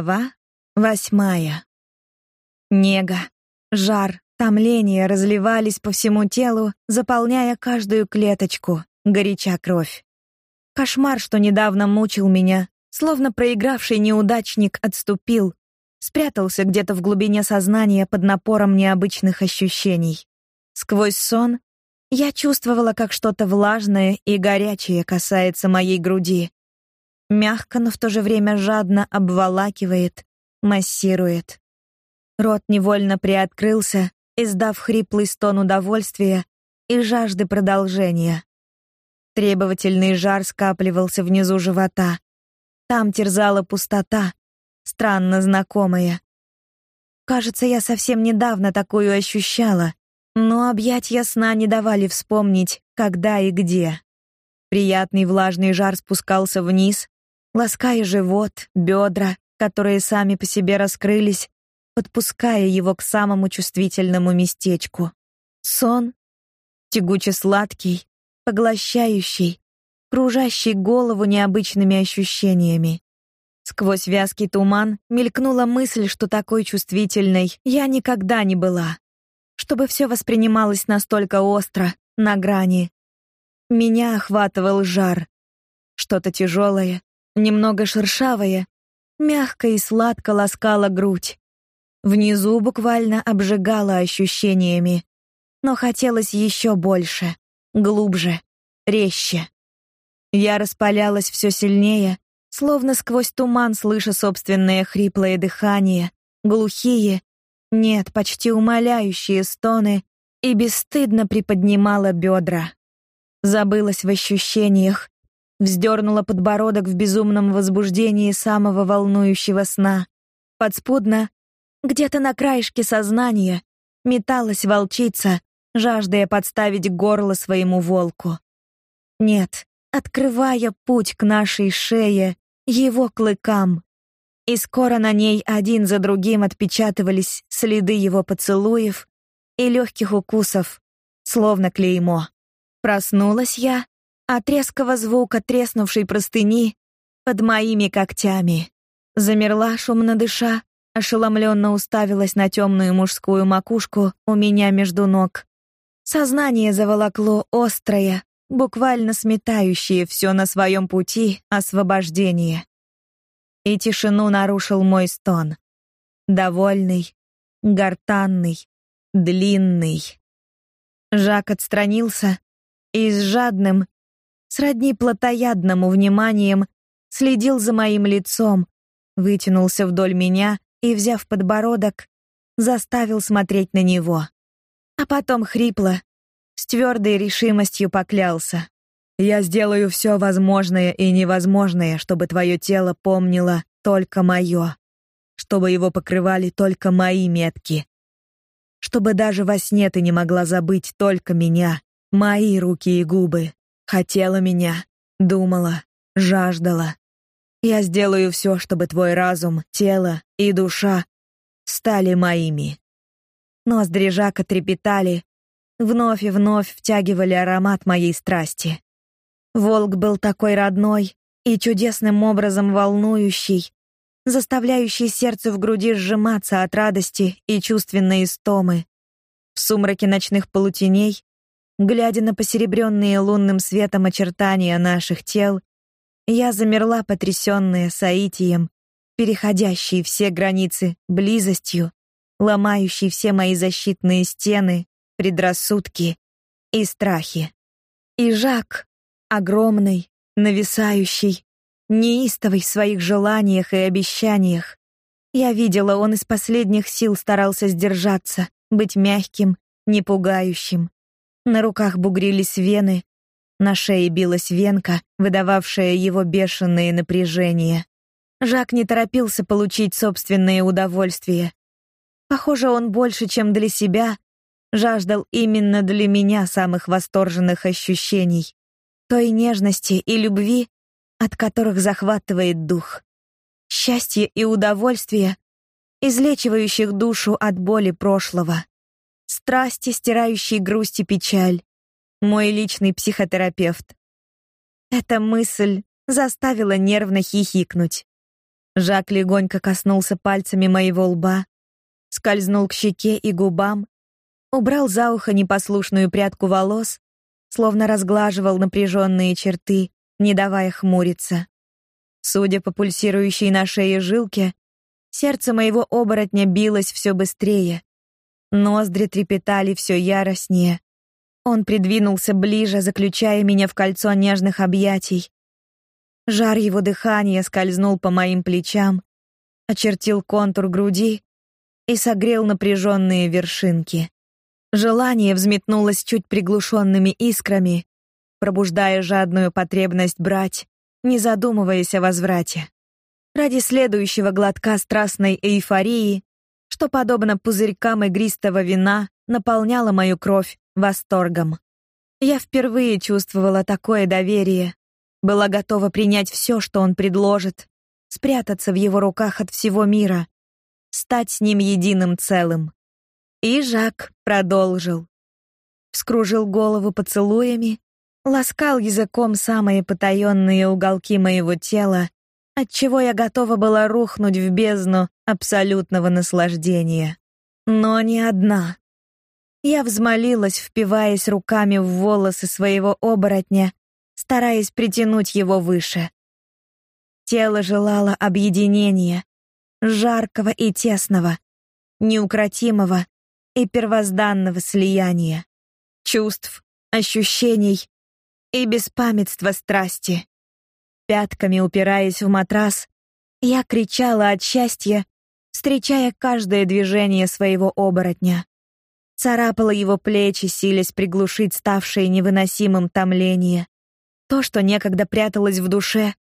Глава восьмая. Нега, жар, томление разливались по всему телу, заполняя каждую клеточку, горяча кровь. Кошмар, что недавно мучил меня, словно проигравший неудачник, отступил, спрятался где-то в глубине сознания под напором необычных ощущений. Сквозь сон я чувствовала, как что-то влажное и горячее касается моей груди, мягко, но в то же время жадно обволакивает, массирует. Рот невольно приоткрылся, издав хриплый стон удовольствия и жажды продолжения. Требовательный жар скапливался внизу живота. Там терзала пустота, странно знакомая. Кажется, я совсем недавно такую ощущала, но объятья сна не давали вспомнить, когда и где. Приятный влажный жар спускался вниз, лаская живот, бедра, которые сами по себе раскрылись, подпуская его к самому чувствительному местечку. Сон тягуче сладкий, поглощающий, кружащий голову необычными ощущениями. Сквозь вязкий туман мелькнула мысль, что такой чувствительной я никогда не была. Чтобы все воспринималось настолько остро, на грани. Меня охватывал жар. Что-то тяжелое, немного шершавое, мягко и сладко ласкало грудь. Внизу буквально обжигало ощущениями, но хотелось еще больше, глубже, резче. Я распалялась все сильнее, словно сквозь туман слыша собственное хриплое дыхание, глухие, нет, почти умоляющие стоны и бесстыдно приподнимала бедра. Забылась в ощущениях, вздернула подбородок в безумном возбуждении самого волнующего сна. Подспудно, где-то на краешке сознания, металась волчица, жаждая подставить горло своему волку. Нет, открывая путь к нашей шее, его клыкам. И скоро на ней один за другим отпечатывались следы его поцелуев и легких укусов, словно клеймо. Проснулась я от резкого звука треснувшей простыни под моими когтями. Замерла, шумно дыша, ошеломленно уставилась на темную мужскую макушку у меня между ног. Сознание заволокло острое, буквально сметающее все на своем пути освобождение. И тишину нарушил мой стон. Довольный, гортанный, длинный. Жак отстранился и с жадным, сродни плотоядному вниманием следил за моим лицом, вытянулся вдоль меня и, взяв подбородок, заставил смотреть на него. А потом хрипло, с твердой решимостью поклялся: "Я сделаю все возможное и невозможное, чтобы твое тело помнило только мое, чтобы его покрывали только мои метки, чтобы даже во сне ты не могла забыть только меня, мои руки и губы, Хотела меня, думала, жаждала. Я сделаю все, чтобы твой разум, тело и душа стали моими. Ноздри Жака трепетали, вновь и вновь втягивали аромат моей страсти. Волк был такой родной и чудесным образом волнующий, заставляющий сердце в груди сжиматься от радости и чувственной истомы. В сумраке ночных полутеней Глядя на посеребренные лунным светом очертания наших тел, я замерла, потрясённая соитием, переходящей все границы близостью, ломающей все мои защитные стены, предрассудки и страхи. И Жак, огромный, нависающий, неистовый в своих желаниях и обещаниях. Я видела, он из последних сил старался сдержаться, быть мягким, не пугающим. На руках бугрились вены, на шее билась венка, выдававшая его бешеное напряжение. Жак не торопился получить собственное удовольствие. Похоже, он больше, чем для себя, жаждал именно для меня самых восторженных ощущений, той нежности и любви, от которых захватывает дух. Счастье и удовольствие, излечивающих душу от боли прошлого страсти, стирающие грусть и печаль. Мой личный психотерапевт. Эта мысль заставила нервно хихикнуть. Жак легонько коснулся пальцами моего лба, скользнул к щеке и губам, убрал за ухо непослушную прядку волос, словно разглаживал напряженные черты, не давая хмуриться. Судя по пульсирующей на шее жилке, сердце моего оборотня билось все быстрее. Ноздри трепетали все яростнее. Он придвинулся ближе, заключая меня в кольцо нежных объятий. Жар его дыхания скользнул по моим плечам, очертил контур груди и согрел напряженные вершинки. Желание взметнулось чуть приглушенными искрами, пробуждая жадную потребность брать, не задумываясь о возврате. Ради следующего глотка страстной эйфории, что подобно пузырькам игристого вина, наполняла мою кровь восторгом. Я впервые чувствовала такое доверие, была готова принять все, что он предложит, спрятаться в его руках от всего мира, стать с ним единым целым. И Жак продолжил. Вскружил голову поцелуями, ласкал языком самые потаенные уголки моего тела, отчего я готова была рухнуть в бездну абсолютного наслаждения. Но не одна. Я взмолилась, впиваясь руками в волосы своего оборотня, стараясь притянуть его выше. Тело желало объединения, жаркого и тесного, неукротимого и первозданного слияния, чувств, ощущений и беспамятства страсти. Пятками упираясь в матрас, я кричала от счастья, встречая каждое движение своего оборотня. Царапала его плечи, силясь приглушить ставшее невыносимым томление. То, что некогда пряталось в душе,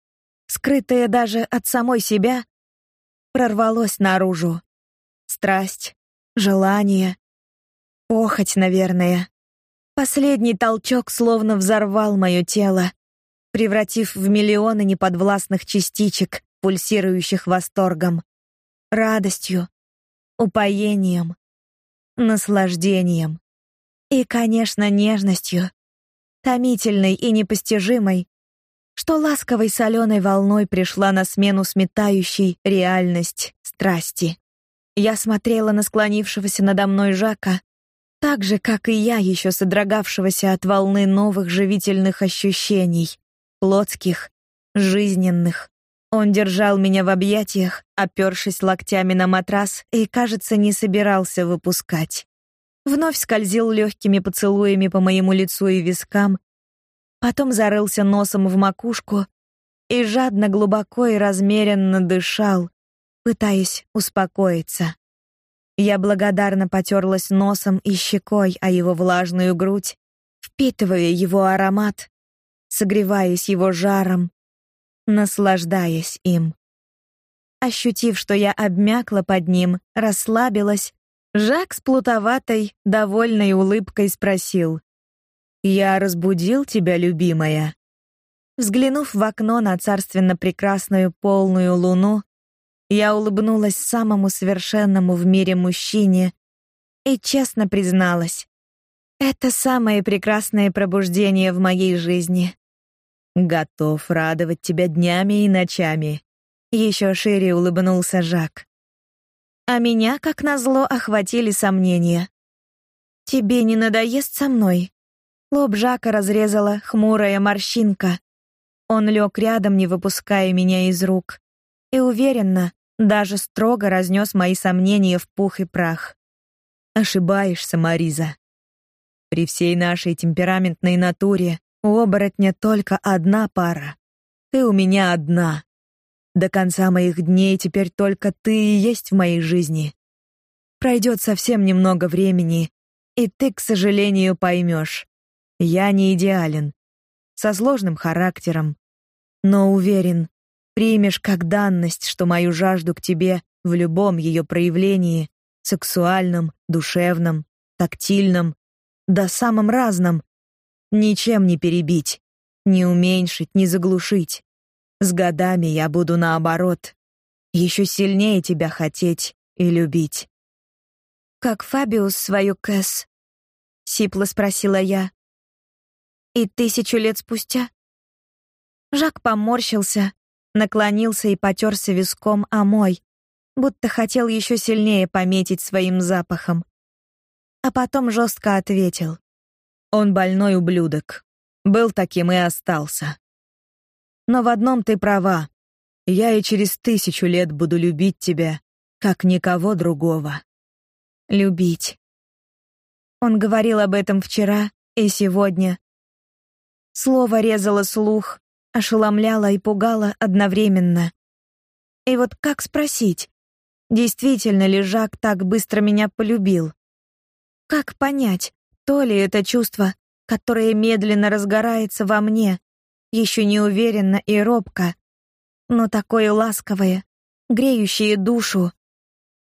скрытое даже от самой себя, прорвалось наружу. Страсть, желание, похоть, наверное. Последний толчок словно взорвал мое тело, превратив в миллионы неподвластных частичек, пульсирующих восторгом, радостью, упоением, наслаждением и, конечно, нежностью, томительной и непостижимой, что ласковой соленой волной пришла на смену сметающей реальность страсти. Я смотрела на склонившегося надо мной Жака, так же, как и я, еще содрогавшегося от волны новых живительных ощущений, плотских, жизненных. Он держал меня в объятиях, опёршись локтями на матрас, и, кажется, не собирался выпускать. Вновь скользил легкими поцелуями по моему лицу и вискам, потом зарылся носом в макушку и жадно, глубоко и размеренно дышал, пытаясь успокоиться. Я благодарно потерлась носом и щекой о его влажную грудь, впитывая его аромат, согреваясь его жаром, наслаждаясь им. Ощутив, что я обмякла под ним, расслабилась, Жак с плутоватой, довольной улыбкой спросил: "Я разбудил тебя, любимая?" Взглянув в окно на царственно прекрасную полную луну, я улыбнулась самому совершенному в мире мужчине и честно призналась: это самое прекрасное пробуждение в моей жизни. Готов радовать тебя днями и ночами. Еще шире улыбнулся Жак. А меня, как назло, охватили сомнения. Тебе не надоест со мной? Лоб Жака разрезала хмурая морщинка. Он лег рядом, не выпуская меня из рук, и уверенно, даже строго разнес мои сомнения в пух и прах. Ошибаешься, Мариза. При всей нашей темпераментной натуре у оборотня только одна пара. Ты у меня одна. До конца моих дней теперь только ты и есть в моей жизни. Пройдет совсем немного времени, и ты, к сожалению, поймешь. Я не идеален, со сложным характером, но уверен, примешь как данность, что мою жажду к тебе в любом ее проявлении, сексуальном, душевном, тактильном, да самом разном, ничем не перебить, не уменьшить, не заглушить. С годами я буду наоборот, еще сильнее тебя хотеть и любить. Как Фабиус свою Кэс? сипло спросила я. И тысячу лет спустя? Жак поморщился, наклонился и потерся виском о мой, будто хотел еще сильнее пометить своим запахом. А потом жестко ответил. Он больной ублюдок. Был таким и остался. Но в одном ты права. Я и через тысячу лет буду любить тебя, как никого другого. Любить. Он говорил об этом вчера и сегодня. Слово резало слух, ошеломляло и пугало одновременно. И вот как спросить, действительно ли Жак так быстро меня полюбил? Как понять, то ли это чувство, которое медленно разгорается во мне, еще не уверенно и робко, но такое ласковое, греющее душу,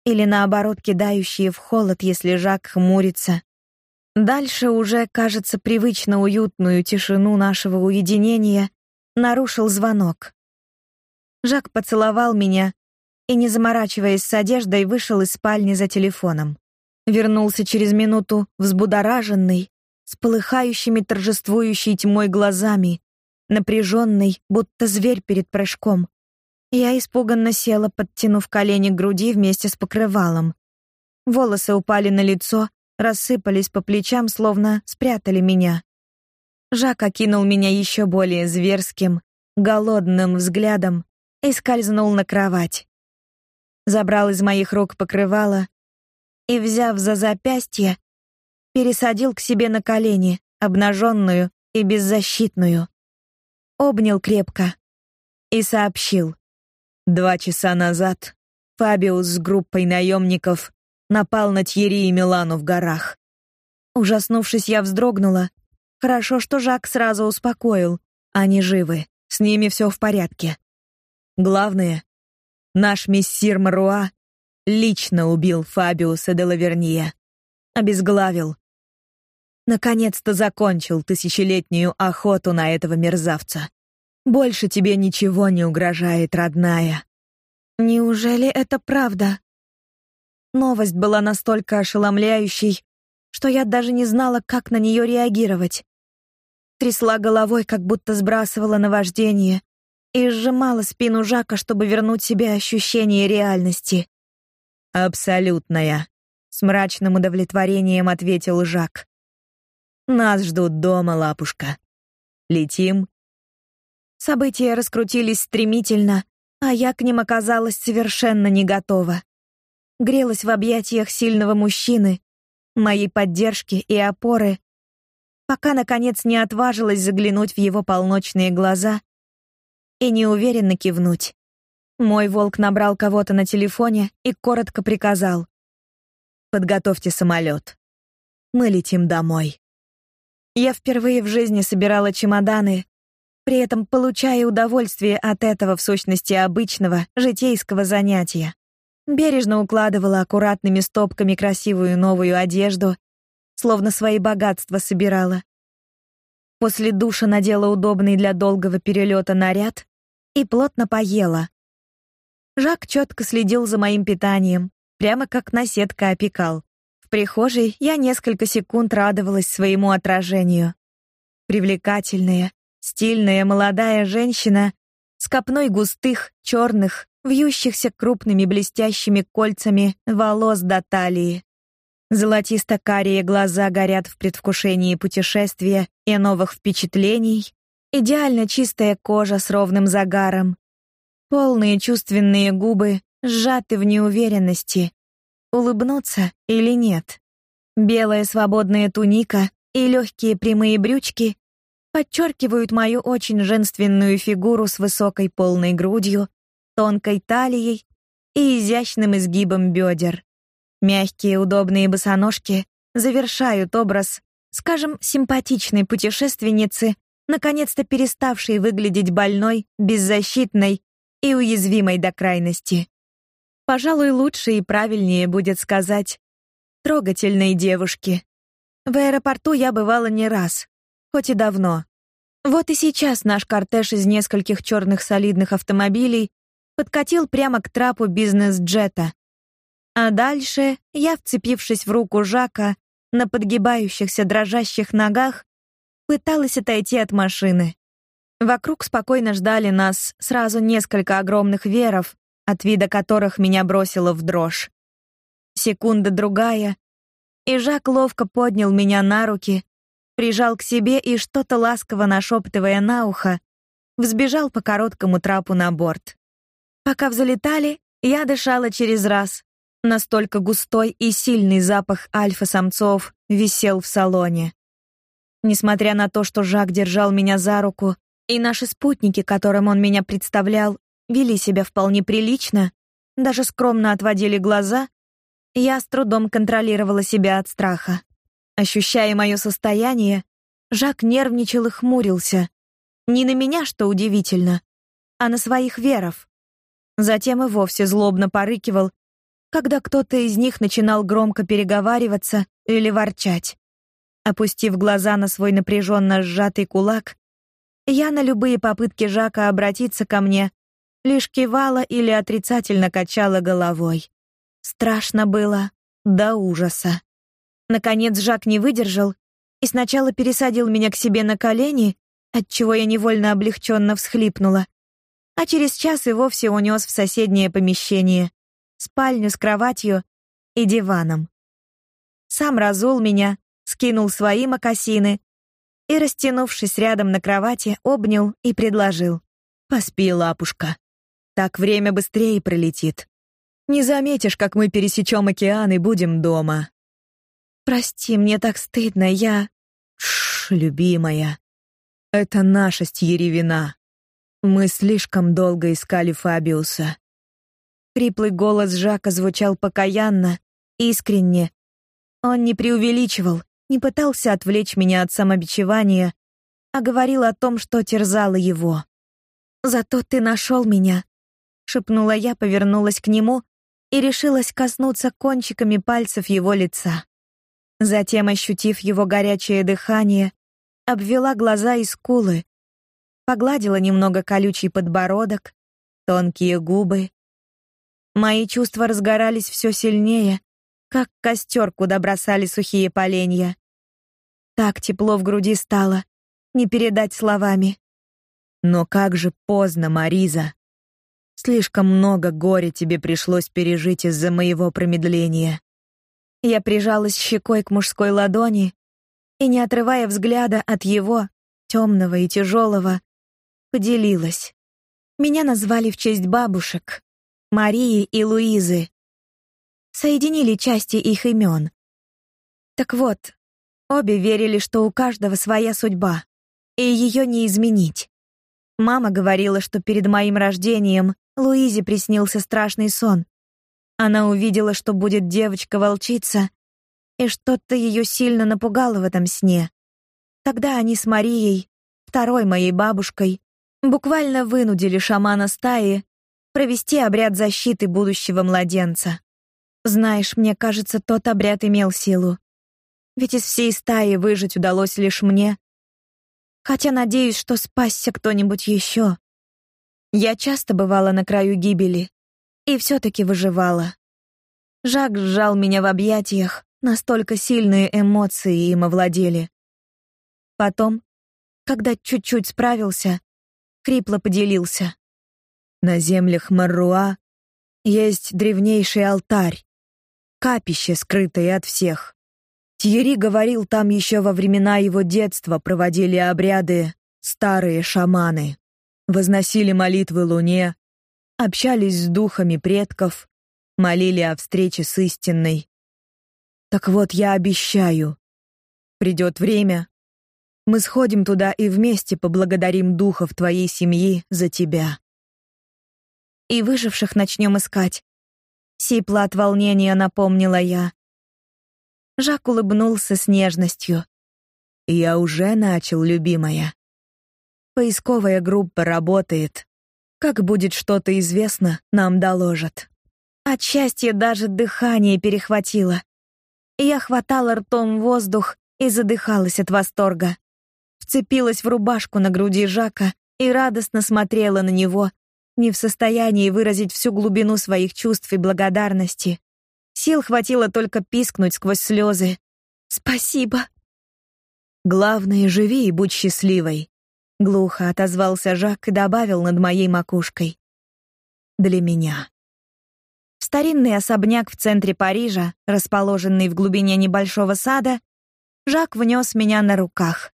или наоборот кидающее в холод, если Жак хмурится. Дальше уже, кажется, привычно уютную тишину нашего уединения нарушил звонок. Жак поцеловал меня и, не заморачиваясь с одеждой, вышел из спальни за телефоном. Вернулся через минуту, взбудораженный, с полыхающими торжествующей тьмой глазами, напряженный, будто зверь перед прыжком. Я испуганно села, подтянув колени к груди вместе с покрывалом. Волосы упали на лицо, рассыпались по плечам, словно спрятали меня. Жак окинул меня еще более зверским, голодным взглядом и скользнул на кровать. Забрал из моих рук покрывало и, взяв за запястье, пересадил к себе на колени, обнаженную и беззащитную. Обнял крепко и сообщил. Два часа назад Фабиус с группой наемников напал на Тьери и Милану в горах. Ужаснувшись, я вздрогнула. Хорошо, что Жак сразу успокоил. Они живы, с ними все в порядке. Главное, наш мессир Маруа лично убил Фабиуса де Лаверния, обезглавил. Наконец-то закончил тысячелетнюю охоту на этого мерзавца. Больше тебе ничего не угрожает, родная. Неужели это правда? Новость была настолько ошеломляющей, что я даже не знала, как на нее реагировать. Трясла головой, как будто сбрасывала наваждение, и сжимала спину Жака, чтобы вернуть себе ощущение реальности. «Абсолютная», — с мрачным удовлетворением ответил Жак. «Нас ждут дома, лапушка. Летим?» События раскрутились стремительно, а я к ним оказалась совершенно не готова грелась в объятиях сильного мужчины, моей поддержки и опоры, пока наконец не отважилась заглянуть в его полночные глаза и неуверенно кивнуть. Мой волк набрал кого-то на телефоне и коротко приказал: "Подготовьте самолет. Мы летим домой". Я впервые в жизни собирала чемоданы, при этом получая удовольствие от этого в сущности обычного житейского занятия. Бережно укладывала аккуратными стопками красивую новую одежду, словно свои богатства собирала. После душа надела удобный для долгого перелета наряд и плотно поела. Жак четко следил за моим питанием, прямо как наседка опекал. В прихожей я несколько секунд радовалась своему отражению. Привлекательная, стильная молодая женщина с копной густых, черных, вьющихся крупными блестящими кольцами волос до талии. Золотисто-карие глаза горят в предвкушении путешествия и новых впечатлений. Идеально чистая кожа с ровным загаром. Полные чувственные губы сжаты в неуверенности. Улыбнуться или нет? Белая свободная туника и легкие прямые брючки подчеркивают мою очень женственную фигуру с высокой полной грудью, тонкой талией и изящным изгибом бедер. Мягкие удобные босоножки завершают образ, скажем, симпатичной путешественницы, наконец-то переставшей выглядеть больной, беззащитной и уязвимой до крайности. Пожалуй, лучше и правильнее будет сказать трогательной девушки. В аэропорту я бывала не раз, хоть и давно. Вот и сейчас наш кортеж из нескольких черных солидных автомобилей подкатил прямо к трапу бизнес-джета. А дальше я, вцепившись в руку Жака, на подгибающихся дрожащих ногах, пыталась отойти от машины. Вокруг спокойно ждали нас сразу несколько огромных веров, от вида которых меня бросило в дрожь. Секунда другая, и Жак ловко поднял меня на руки, прижал к себе и что-то ласково нашептывая на ухо, взбежал по короткому трапу на борт. Пока взлетали, я дышала через раз. Настолько густой и сильный запах альфа-самцов висел в салоне. Несмотря на то, что Жак держал меня за руку, и наши спутники, которым он меня представлял, вели себя вполне прилично, даже скромно отводили глаза, я с трудом контролировала себя от страха. Ощущая мое состояние, Жак нервничал и хмурился. Не на меня, что удивительно, а на своих веров. Затем и вовсе злобно порыкивал, когда кто-то из них начинал громко переговариваться или ворчать. Опустив глаза на свой напряженно сжатый кулак, я на любые попытки Жака обратиться ко мне лишь кивала или отрицательно качала головой. Страшно было до ужаса. Наконец Жак не выдержал и сначала пересадил меня к себе на колени, отчего я невольно облегченно всхлипнула, а через час и вовсе унес в соседнее помещение, спальню с кроватью и диваном. Сам разул меня, скинул свои мокасины и, растянувшись рядом на кровати, обнял и предложил: "Поспи, лапушка. Так время быстрее пролетит. Не заметишь, как мы пересечем океан и будем дома". "Прости, мне так стыдно, я Шш, любимая. Это наша с вина. Мы слишком долго искали Фабиуса. Хриплый голос Жака звучал покаянно, искренне. Он не преувеличивал, не пытался отвлечь меня от самобичевания, а говорил о том, что терзало его. «Зато ты нашел меня», — шепнула я, повернулась к нему и решилась коснуться кончиками пальцев его лица. Затем, ощутив его горячее дыхание, обвела глаза и скулы, погладила немного колючий подбородок, тонкие губы. Мои чувства разгорались все сильнее, как костер, куда бросали сухие поленья. Так тепло в груди стало, не передать словами. Но как же поздно, Мариза. Слишком много горя тебе пришлось пережить из-за моего промедления. Я прижалась щекой к мужской ладони и, не отрывая взгляда от его, темного и тяжелого, поделилась. Меня назвали в честь бабушек, Марии и Луизы, соединили части их имен. Так вот, обе верили, что у каждого своя судьба, и ее не изменить. Мама говорила, что перед моим рождением Луизе приснился страшный сон. Она увидела, что будет девочка-волчица, и что-то ее сильно напугало в этом сне. Тогда они с Марией, второй моей бабушкой, буквально вынудили шамана стаи провести обряд защиты будущего младенца. Знаешь, мне кажется, тот обряд имел силу. Ведь из всей стаи выжить удалось лишь мне. Хотя надеюсь, что спасся кто-нибудь еще. Я часто бывала на краю гибели и все таки выживала. Жак сжал меня в объятиях, настолько сильные эмоции им овладели. Потом, когда чуть-чуть справился, хрипло поделился. На землях Марруа есть древнейший алтарь, капище, скрытое от всех. Тьерри говорил, там еще во времена его детства проводили обряды старые шаманы, возносили молитвы луне, общались с духами предков, молили о встрече с истинной. Так вот, я обещаю, придет время, мы сходим туда и вместе поблагодарим духов твоей семьи за тебя. И выживших начнем искать, Сипла от волнения напомнила я. Жак улыбнулся с нежностью. Я уже начал, любимая. Поисковая группа работает. Как будет что-то известно, нам доложат. От счастья даже дыхание перехватило. Я хватала ртом воздух и задыхалась от восторга. Вцепилась в рубашку на груди Жака и радостно смотрела на него, не в состоянии выразить всю глубину своих чувств и благодарности. Сил хватило только пискнуть сквозь слезы. «Спасибо!» «Главное, живи и будь счастливой. глухо отозвался Жак и добавил над моей макушкой. Для меня. Старинный особняк в центре Парижа, расположенный в глубине небольшого сада, Жак внес меня на руках.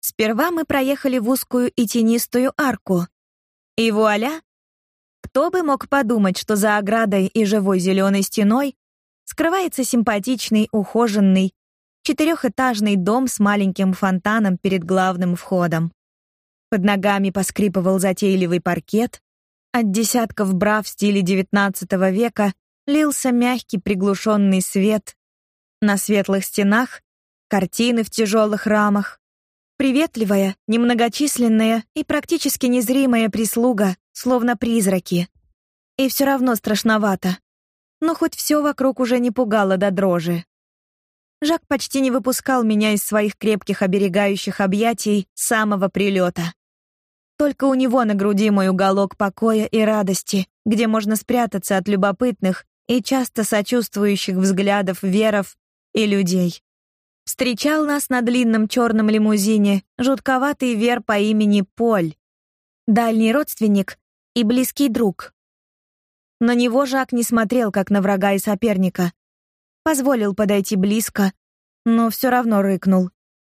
Сперва мы проехали в узкую и тенистую арку. И вуаля! Кто бы мог подумать, что за оградой и живой зеленой стеной скрывается симпатичный, ухоженный, четырехэтажный дом с маленьким фонтаном перед главным входом. Под ногами поскрипывал затейливый паркет, от десятков бра в стиле XIX века лился мягкий приглушенный свет. На светлых стенах картины в тяжелых рамах. Приветливая, немногочисленная и практически незримая прислуга, словно призраки. И все равно страшновато. Но хоть все вокруг уже не пугало до дрожи. Жак почти не выпускал меня из своих крепких оберегающих объятий с самого прилета. Только у него на груди мой уголок покоя и радости, где можно спрятаться от любопытных и часто сочувствующих взглядов веров и людей. Встречал нас на длинном черном лимузине жутковатый вер по имени Поль, дальний родственник и близкий друг. На него Жак не смотрел как на врага и соперника. Позволил подойти близко, но все равно рыкнул.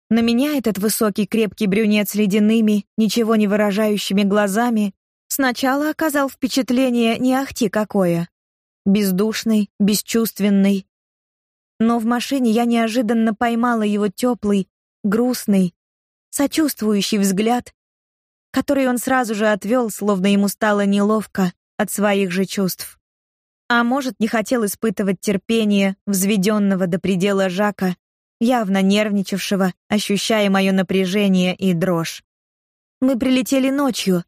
На меня этот высокий крепкий брюнет с ледяными, ничего не выражающими глазами сначала оказал впечатление не ахти какое. Бездушный, бесчувственный. Но в машине я неожиданно поймала его теплый, грустный, сочувствующий взгляд, который он сразу же отвел, словно ему стало неловко от своих же чувств. А может, не хотел испытывать терпение взведенного до предела Жака явно нервничавшего, ощущая мое напряжение и дрожь. Мы прилетели ночью,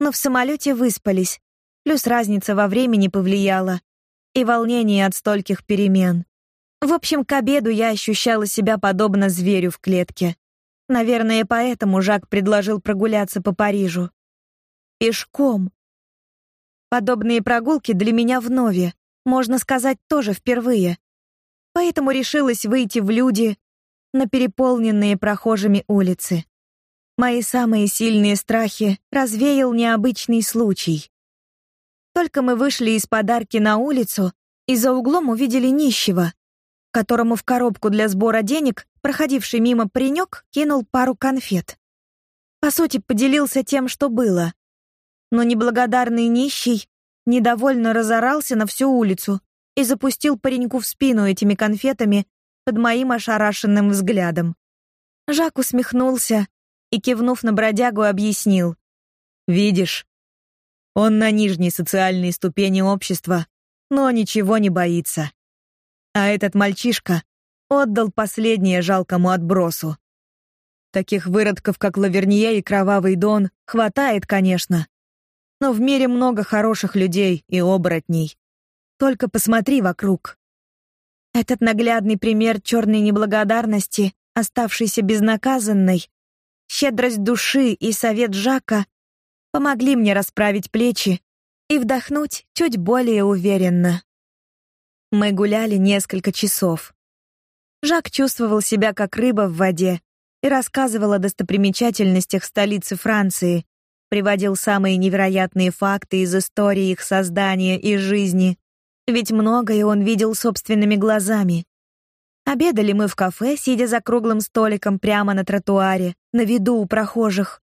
но в самолете выспались, плюс разница во времени повлияла, и волнение от стольких перемен. В общем, к обеду я ощущала себя подобно зверю в клетке. Наверное, поэтому Жак предложил прогуляться по Парижу. Пешком. Подобные прогулки для меня вновь, можно сказать, тоже впервые поэтому решилась выйти в люди на переполненные прохожими улицы. Мои самые сильные страхи развеял необычный случай. Только мы вышли из подарки на улицу, и за углом увидели нищего, которому в коробку для сбора денег проходивший мимо паренек кинул пару конфет. По сути, поделился тем, что было. Но неблагодарный нищий недовольно разорался на всю улицу, и запустил пареньку в спину этими конфетами под моим ошарашенным взглядом. Жак усмехнулся и, кивнув на бродягу, объяснил. «Видишь, он на нижней социальной ступени общества, но ничего не боится. А этот мальчишка отдал последнее жалкому отбросу. Таких выродков, как Лавернье и Кровавый Дон, хватает, конечно. Но в мире много хороших людей и оборотней. Только посмотри вокруг. Этот наглядный пример черной неблагодарности, оставшийся безнаказанной, щедрость души и совет Жака помогли мне расправить плечи и вдохнуть чуть более уверенно. Мы гуляли несколько часов. Жак чувствовал себя как рыба в воде и рассказывал о достопримечательностях столицы Франции, приводил самые невероятные факты из истории их создания и жизни. Ведь многое он видел собственными глазами. Обедали мы в кафе, сидя за круглым столиком прямо на тротуаре, на виду у прохожих.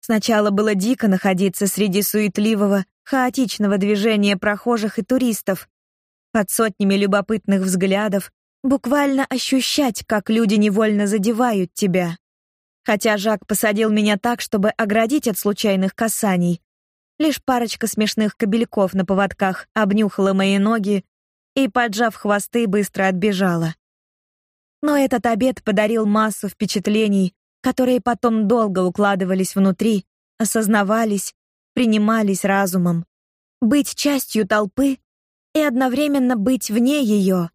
Сначала было дико находиться среди суетливого, хаотичного движения прохожих и туристов, под сотнями любопытных взглядов, буквально ощущать, как люди невольно задевают тебя. Хотя Жак посадил меня так, чтобы оградить от случайных касаний, Лишь парочка смешных кобельков на поводках обнюхала мои ноги и, поджав хвосты, быстро отбежала. Но этот обед подарил массу впечатлений, которые потом долго укладывались внутри, осознавались, принимались разумом. Быть частью толпы и одновременно быть вне ее,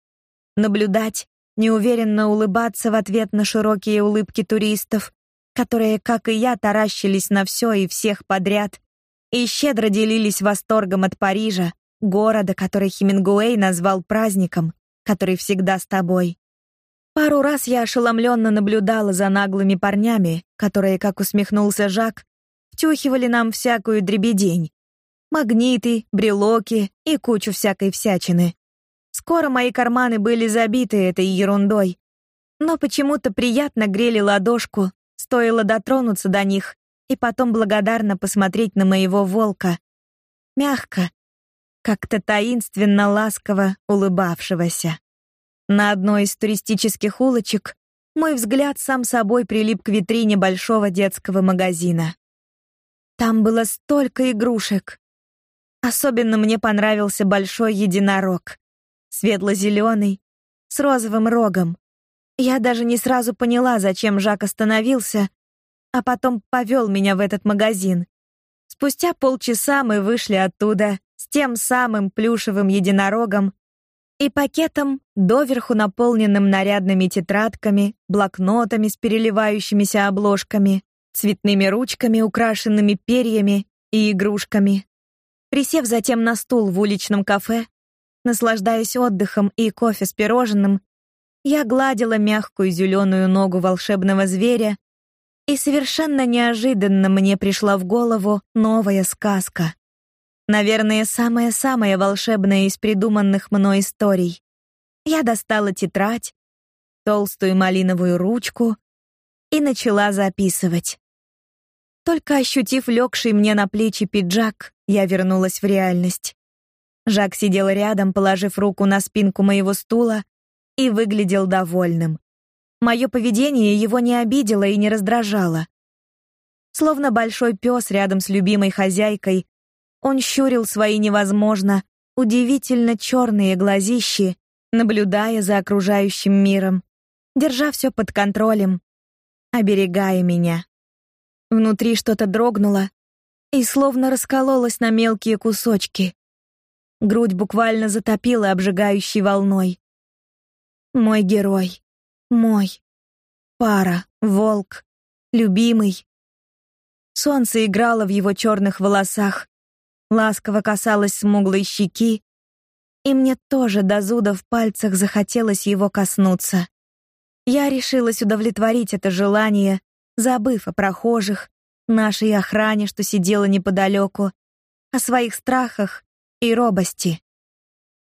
наблюдать, неуверенно улыбаться в ответ на широкие улыбки туристов, которые, как и я, таращились на все и всех подряд, и щедро делились восторгом от Парижа, города, который Хемингуэй назвал праздником, который всегда с тобой. Пару раз я ошеломленно наблюдала за наглыми парнями, которые, как усмехнулся Жак, втюхивали нам всякую дребедень. Магниты, брелоки и кучу всякой всячины. Скоро мои карманы были забиты этой ерундой, но почему-то приятно грели ладошку, стоило дотронуться до них и потом благодарно посмотреть на моего волка. Мягко, как-то таинственно ласково улыбавшегося. На одной из туристических улочек мой взгляд сам собой прилип к витрине большого детского магазина. Там было столько игрушек. Особенно мне понравился большой единорог, светло-зеленый, с розовым рогом. Я даже не сразу поняла, зачем Жак остановился, а потом повел меня в этот магазин. Спустя полчаса мы вышли оттуда с тем самым плюшевым единорогом и пакетом, доверху наполненным нарядными тетрадками, блокнотами с переливающимися обложками, цветными ручками, украшенными перьями и игрушками. Присев затем на стул в уличном кафе, наслаждаясь отдыхом и кофе с пирожным, я гладила мягкую зеленую ногу волшебного зверя, и совершенно неожиданно мне пришла в голову новая сказка. Наверное, самая-самая волшебная из придуманных мной историй. Я достала тетрадь, толстую малиновую ручку и начала записывать. Только ощутив легший мне на плечи пиджак, я вернулась в реальность. Жак сидел рядом, положив руку на спинку моего стула и выглядел довольным. Мое поведение его не обидело и не раздражало. Словно большой пес рядом с любимой хозяйкой, он щурил свои невозможно удивительно черные глазищи, наблюдая за окружающим миром, держа все под контролем, оберегая меня. Внутри что-то дрогнуло и словно раскололось на мелкие кусочки. Грудь буквально затопила обжигающей волной. Мой герой. Мой. Пара. Волк. Любимый. Солнце играло в его черных волосах, ласково касалось смуглой щеки, и мне тоже до зуда в пальцах захотелось его коснуться. Я решилась удовлетворить это желание, забыв о прохожих, нашей охране, что сидела неподалеку, о своих страхах и робости.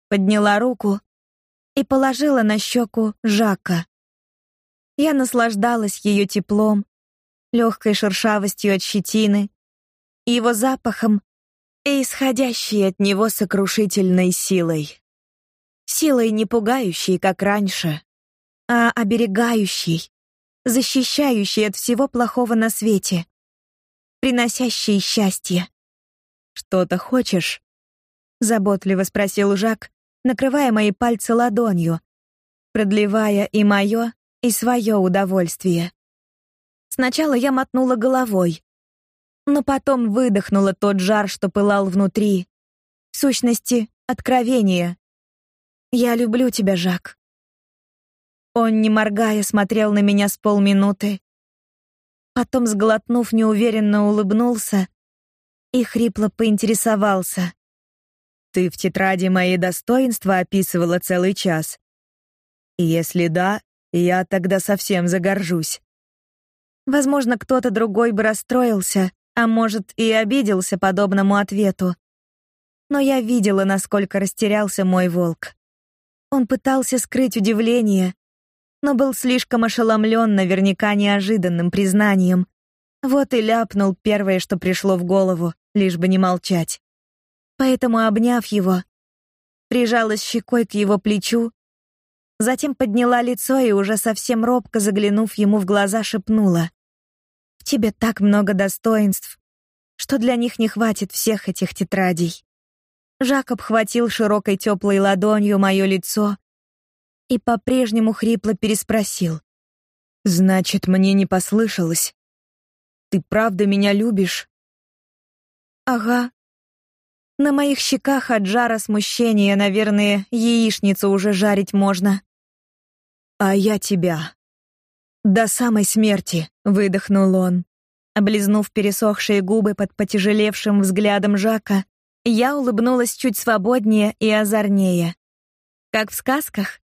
Подняла руку и положила на щеку Жака. Я наслаждалась ее теплом, легкой шершавостью от щетины, его запахом и исходящей от него сокрушительной силой. Силой не пугающей, как раньше, а оберегающей, защищающей от всего плохого на свете, приносящей счастье. «Что-то хочешь?» — заботливо спросил Жак, накрывая мои пальцы ладонью, продлевая и мое, и свое удовольствие. Сначала я мотнула головой, но потом выдохнула тот жар, что пылал внутри. В сущности, откровение. Я люблю тебя, Жак. Он, не моргая, смотрел на меня с полминуты. Потом, сглотнув, неуверенно улыбнулся и хрипло поинтересовался: ты в тетради мои достоинства описывала целый час. Если да, я тогда совсем загоржусь. Возможно, кто-то другой бы расстроился, а может, и обиделся подобному ответу. Но я видела, насколько растерялся мой волк. Он пытался скрыть удивление, но был слишком ошеломлен наверняка неожиданным признанием. Вот и ляпнул первое, что пришло в голову, лишь бы не молчать поэтому, обняв его, прижалась щекой к его плечу, затем подняла лицо и уже совсем робко заглянув ему в глаза, шепнула: "В тебе так много достоинств, что для них не хватит всех этих тетрадей". Жак обхватил широкой теплой ладонью мое лицо и по-прежнему хрипло переспросил: "Значит, мне не послышалось? Ты правда меня любишь?" "Ага", на моих щеках от жара смущения, наверное, яичницу уже жарить можно. А я тебя. До самой смерти, выдохнул он. Облизнув пересохшие губы под потяжелевшим взглядом Жака, я улыбнулась чуть свободнее и озорнее. Как в сказках?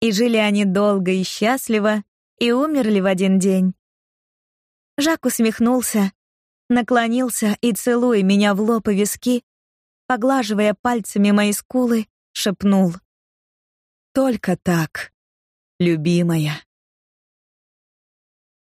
И жили они долго и счастливо, и умерли в один день. Жак усмехнулся, наклонился и целуя меня в лоб и виски, поглаживая пальцами мои скулы, шепнул: "Только так, любимая".